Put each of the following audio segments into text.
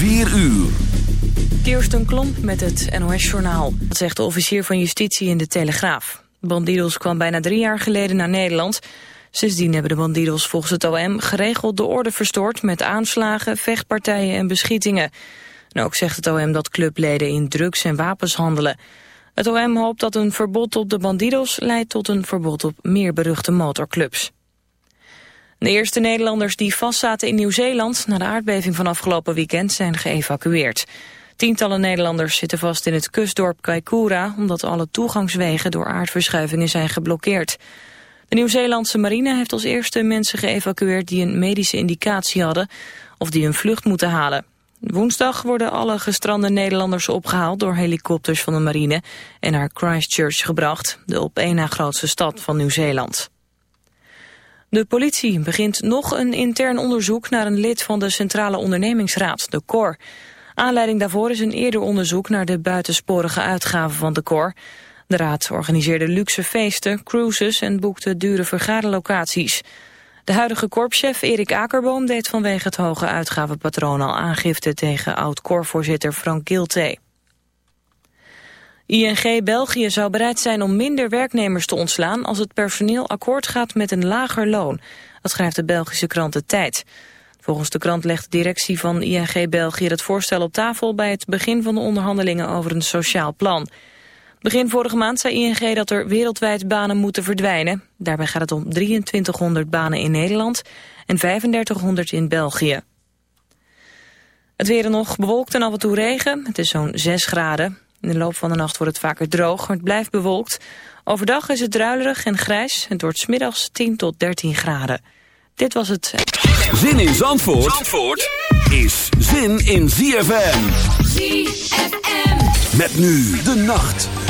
4 uur. Kirsten Klomp met het NOS-journaal. Dat zegt de officier van justitie in de Telegraaf. Bandidos kwam bijna drie jaar geleden naar Nederland. Sindsdien hebben de bandidos volgens het OM geregeld de orde verstoord... met aanslagen, vechtpartijen en beschietingen. En ook zegt het OM dat clubleden in drugs en wapens handelen. Het OM hoopt dat een verbod op de bandidos leidt tot een verbod op meer beruchte motorclubs. De eerste Nederlanders die vastzaten in Nieuw-Zeeland na de aardbeving van afgelopen weekend zijn geëvacueerd. Tientallen Nederlanders zitten vast in het kustdorp Kaikoura omdat alle toegangswegen door aardverschuivingen zijn geblokkeerd. De Nieuw-Zeelandse marine heeft als eerste mensen geëvacueerd die een medische indicatie hadden of die een vlucht moeten halen. Woensdag worden alle gestrande Nederlanders opgehaald door helikopters van de marine en naar Christchurch gebracht, de op één na grootste stad van Nieuw-Zeeland. De politie begint nog een intern onderzoek naar een lid van de Centrale Ondernemingsraad, de COR. Aanleiding daarvoor is een eerder onderzoek naar de buitensporige uitgaven van de COR. De raad organiseerde luxe feesten, cruises en boekte dure vergaderlocaties. De huidige korpschef Erik Akerboom deed vanwege het hoge uitgavenpatroon al aangifte tegen oud-korpsvoorzitter Frank Gilte. ING België zou bereid zijn om minder werknemers te ontslaan als het personeel akkoord gaat met een lager loon. Dat schrijft de Belgische krant De Tijd. Volgens de krant legt de directie van ING België het voorstel op tafel bij het begin van de onderhandelingen over een sociaal plan. Begin vorige maand zei ING dat er wereldwijd banen moeten verdwijnen. Daarbij gaat het om 2300 banen in Nederland en 3500 in België. Het weer nog bewolkt en af en toe regen. Het is zo'n 6 graden. In de loop van de nacht wordt het vaker droog, maar het blijft bewolkt. Overdag is het druilerig en grijs. Het wordt smiddags 10 tot 13 graden. Dit was het... Zin in Zandvoort, Zandvoort is zin in ZFM. ZFM. Met nu de nacht.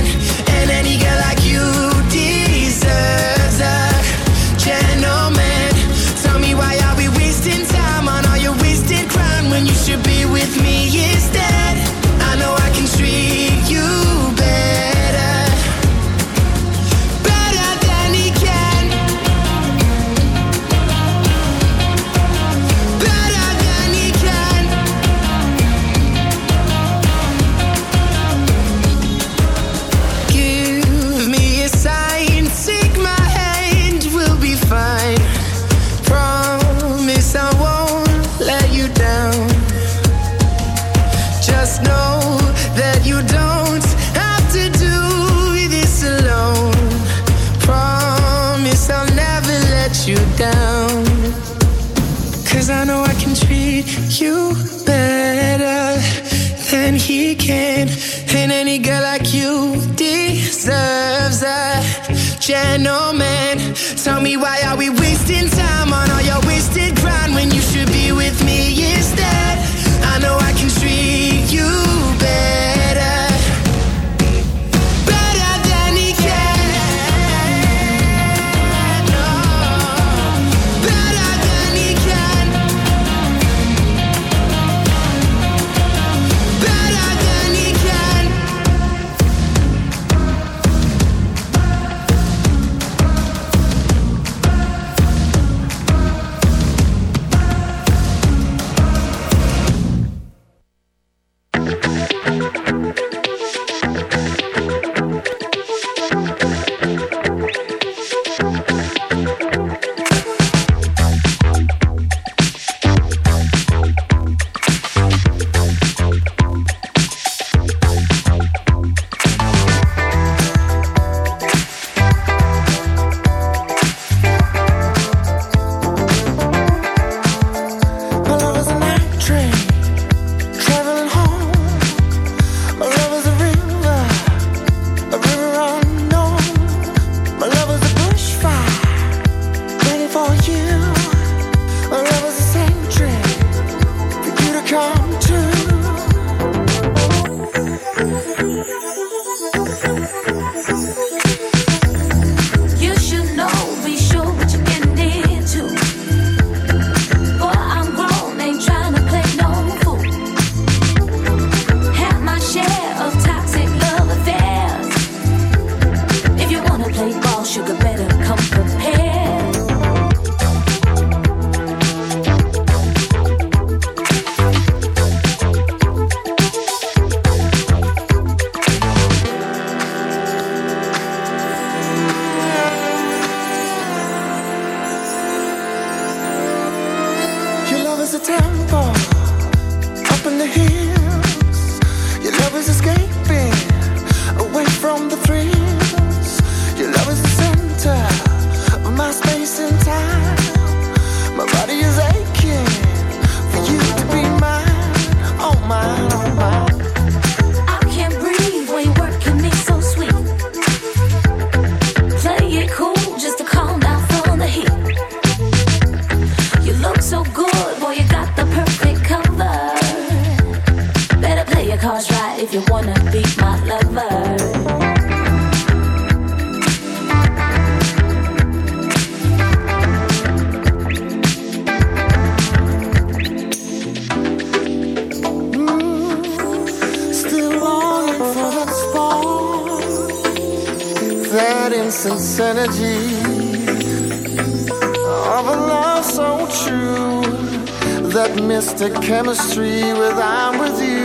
Mystic chemistry with I'm with you.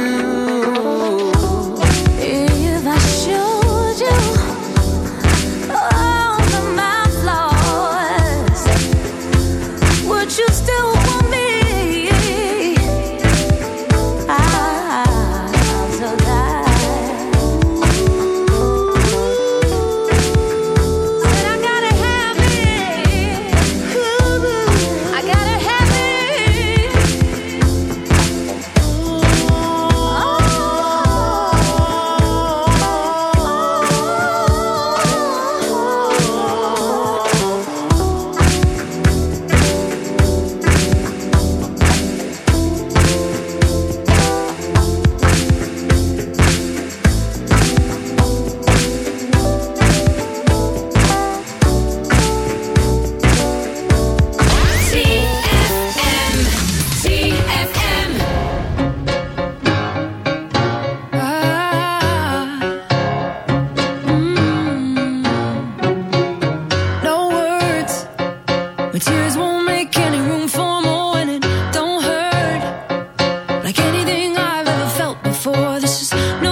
just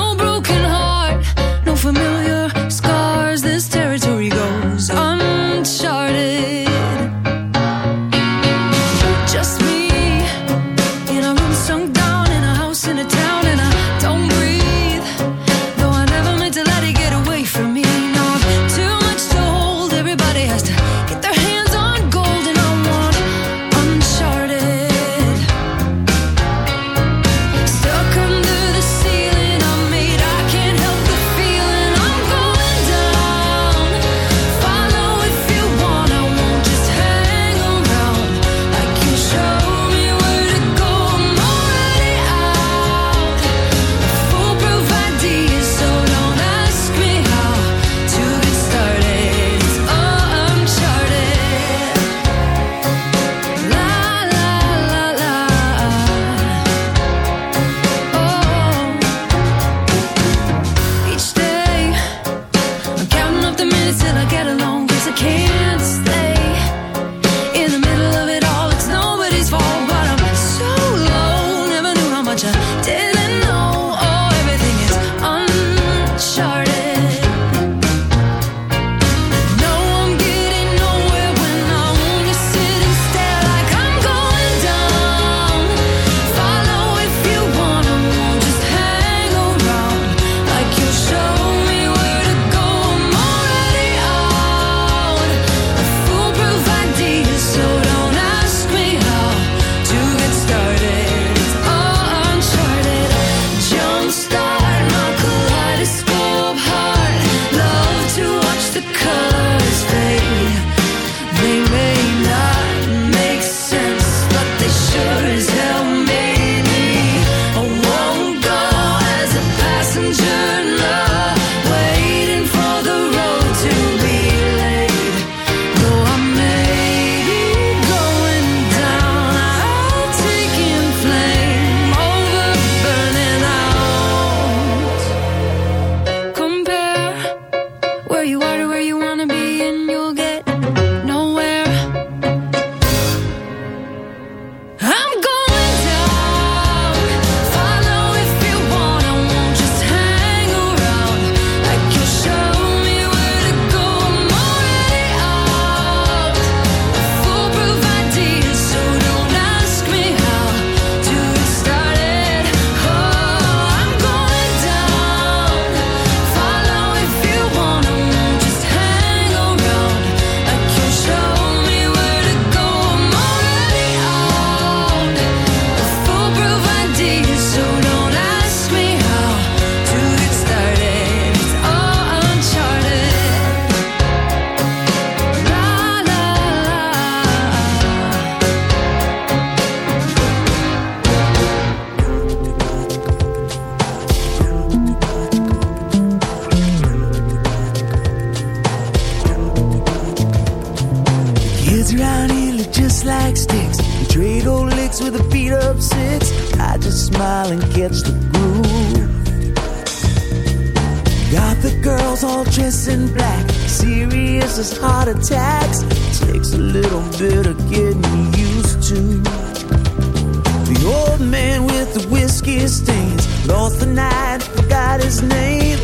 his name.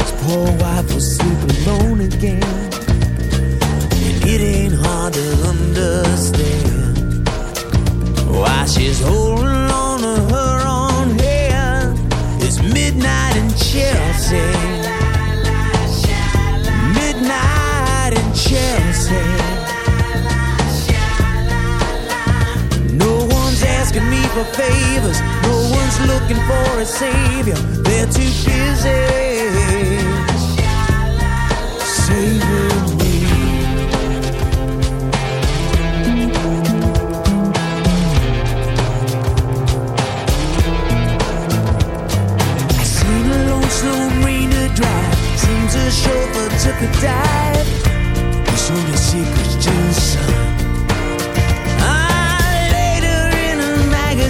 His poor wife was sleeping alone again. And it ain't hard to understand why she's holding asking me for favors. No one's looking for a savior. They're too busy saving me. I seen a lonesome marina drive. Seems a chauffeur took a dive. There's only secrets to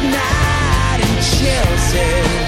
Midnight in Chelsea.